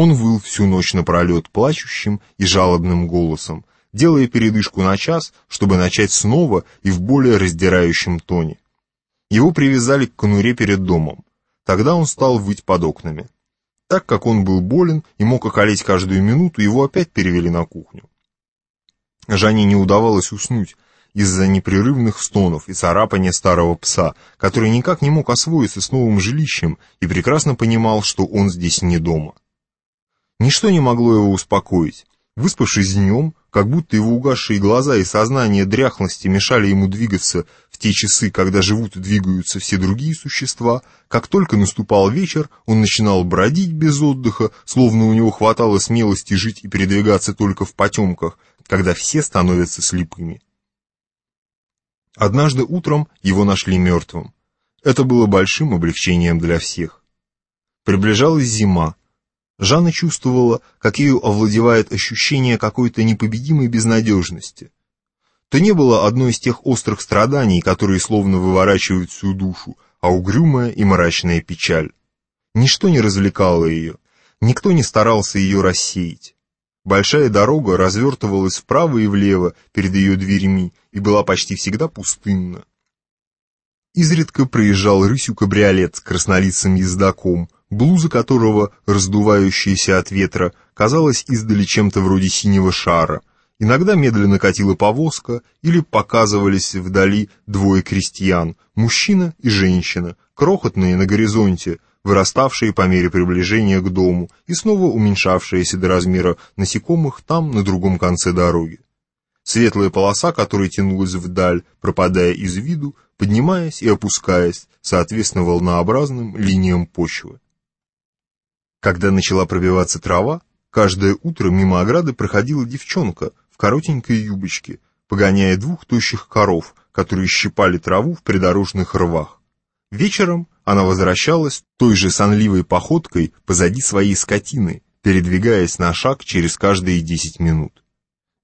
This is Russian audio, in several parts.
Он выл всю ночь напролет плачущим и жалобным голосом, делая передышку на час, чтобы начать снова и в более раздирающем тоне. Его привязали к конуре перед домом. Тогда он стал выть под окнами. Так как он был болен и мог околеть каждую минуту, его опять перевели на кухню. Жанне не удавалось уснуть из-за непрерывных стонов и царапания старого пса, который никак не мог освоиться с новым жилищем и прекрасно понимал, что он здесь не дома. Ничто не могло его успокоить. Выспавшись днем, как будто его угасшие глаза и сознание дряхлости мешали ему двигаться в те часы, когда живут и двигаются все другие существа, как только наступал вечер, он начинал бродить без отдыха, словно у него хватало смелости жить и передвигаться только в потемках, когда все становятся слепыми. Однажды утром его нашли мертвым. Это было большим облегчением для всех. Приближалась зима, Жанна чувствовала, как ею овладевает ощущение какой-то непобедимой безнадежности. То не было одной из тех острых страданий, которые словно выворачивают всю душу, а угрюмая и мрачная печаль. Ничто не развлекало ее, никто не старался ее рассеять. Большая дорога развертывалась вправо и влево перед ее дверьми и была почти всегда пустынна. Изредка проезжал рысью кабриолет с краснолицым ездаком, блуза которого, раздувающаяся от ветра, казалась издали чем-то вроде синего шара. Иногда медленно катила повозка или показывались вдали двое крестьян, мужчина и женщина, крохотные на горизонте, выраставшие по мере приближения к дому и снова уменьшавшиеся до размера насекомых там, на другом конце дороги. Светлая полоса, которая тянулась вдаль, пропадая из виду, поднимаясь и опускаясь, соответственно волнообразным линиям почвы. Когда начала пробиваться трава, каждое утро мимо ограды проходила девчонка в коротенькой юбочке, погоняя двух тощих коров, которые щипали траву в придорожных рвах. Вечером она возвращалась той же сонливой походкой позади своей скотины, передвигаясь на шаг через каждые десять минут.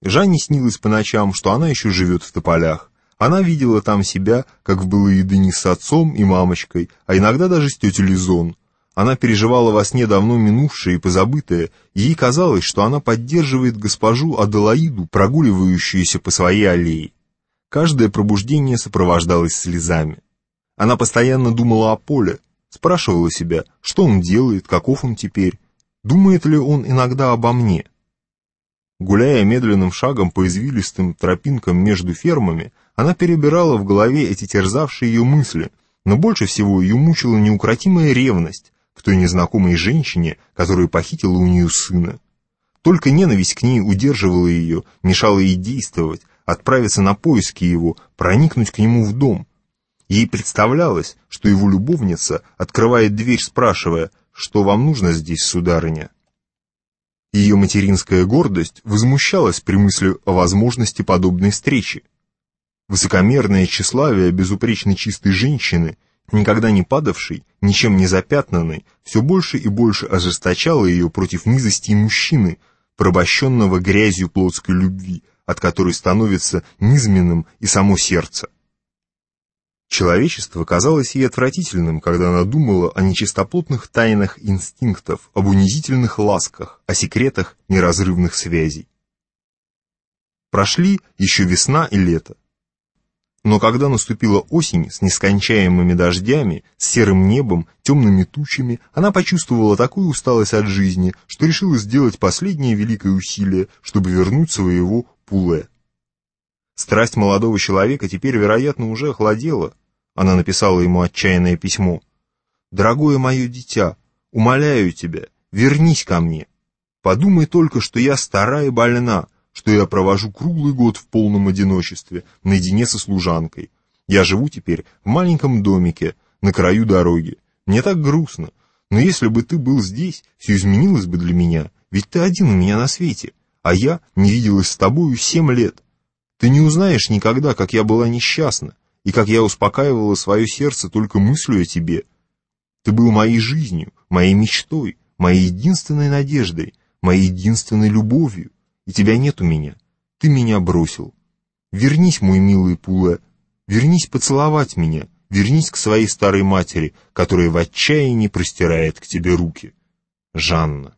Жанне снилось по ночам, что она еще живет в тополях. Она видела там себя, как в былые дни с отцом и мамочкой, а иногда даже с тетей Лизон, она переживала во сне давно минувшее и позабытое, и ей казалось, что она поддерживает госпожу Аделаиду, прогуливающуюся по своей аллее. Каждое пробуждение сопровождалось слезами. Она постоянно думала о Поле, спрашивала себя, что он делает, каков он теперь, думает ли он иногда обо мне. Гуляя медленным шагом по извилистым тропинкам между фермами, она перебирала в голове эти терзавшие ее мысли, но больше всего ее мучила неукротимая ревность, к той незнакомой женщине, которую похитила у нее сына. Только ненависть к ней удерживала ее, мешала ей действовать, отправиться на поиски его, проникнуть к нему в дом. Ей представлялось, что его любовница открывает дверь, спрашивая, что вам нужно здесь, сударыня. Ее материнская гордость возмущалась при мысли о возможности подобной встречи. Высокомерное тщеславие безупречно чистой женщины никогда не падавший, ничем не запятнанный, все больше и больше ожесточало ее против низости мужчины, порабощенного грязью плотской любви, от которой становится низменным и само сердце. Человечество казалось ей отвратительным, когда она думала о нечистоплотных тайнах инстинктов, об унизительных ласках, о секретах неразрывных связей. Прошли еще весна и лето. Но когда наступила осень с нескончаемыми дождями, с серым небом, темными тучами, она почувствовала такую усталость от жизни, что решила сделать последнее великое усилие, чтобы вернуть своего Пуле. Страсть молодого человека теперь, вероятно, уже охладела. Она написала ему отчаянное письмо. «Дорогое мое дитя, умоляю тебя, вернись ко мне. Подумай только, что я стара и больна, что я провожу круглый год в полном одиночестве, наедине со служанкой. Я живу теперь в маленьком домике, на краю дороги. Мне так грустно. Но если бы ты был здесь, все изменилось бы для меня, ведь ты один у меня на свете, а я не виделась с тобою семь лет. Ты не узнаешь никогда, как я была несчастна, и как я успокаивала свое сердце только мыслью о тебе. Ты был моей жизнью, моей мечтой, моей единственной надеждой, моей единственной любовью и тебя нет у меня. Ты меня бросил. Вернись, мой милый Пуле, вернись поцеловать меня, вернись к своей старой матери, которая в отчаянии простирает к тебе руки. Жанна.